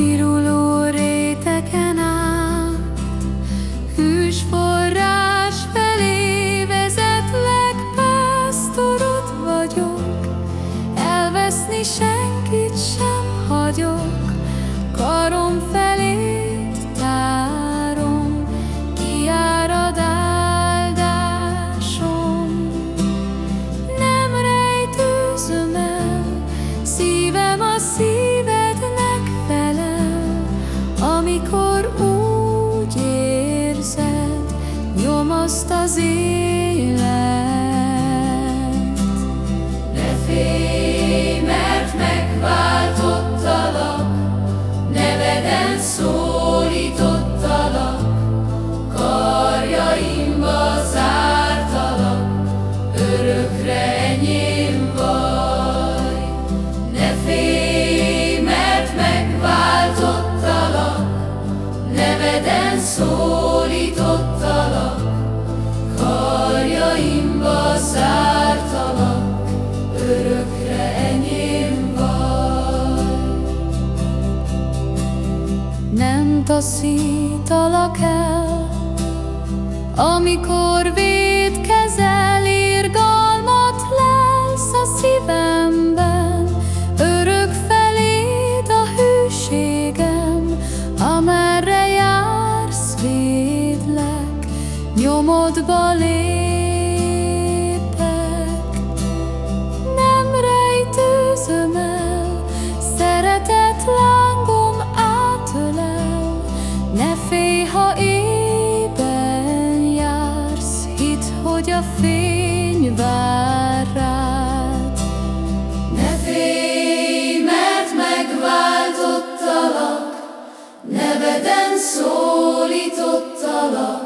Viruló réteken át Hűs felé vezetlek Pásztorod vagyok. Elveszni senkit sem hagyok Karom fel sozinho. Taszítalak el, amikor védkezel, irgalmat lesz a szívemben, örök feléd a hűségem, amerre jársz, védlek, nyomodba lépek. Hogy a fény vár rád. Ne félj, mert megváltottalak, neveden szólítottalak,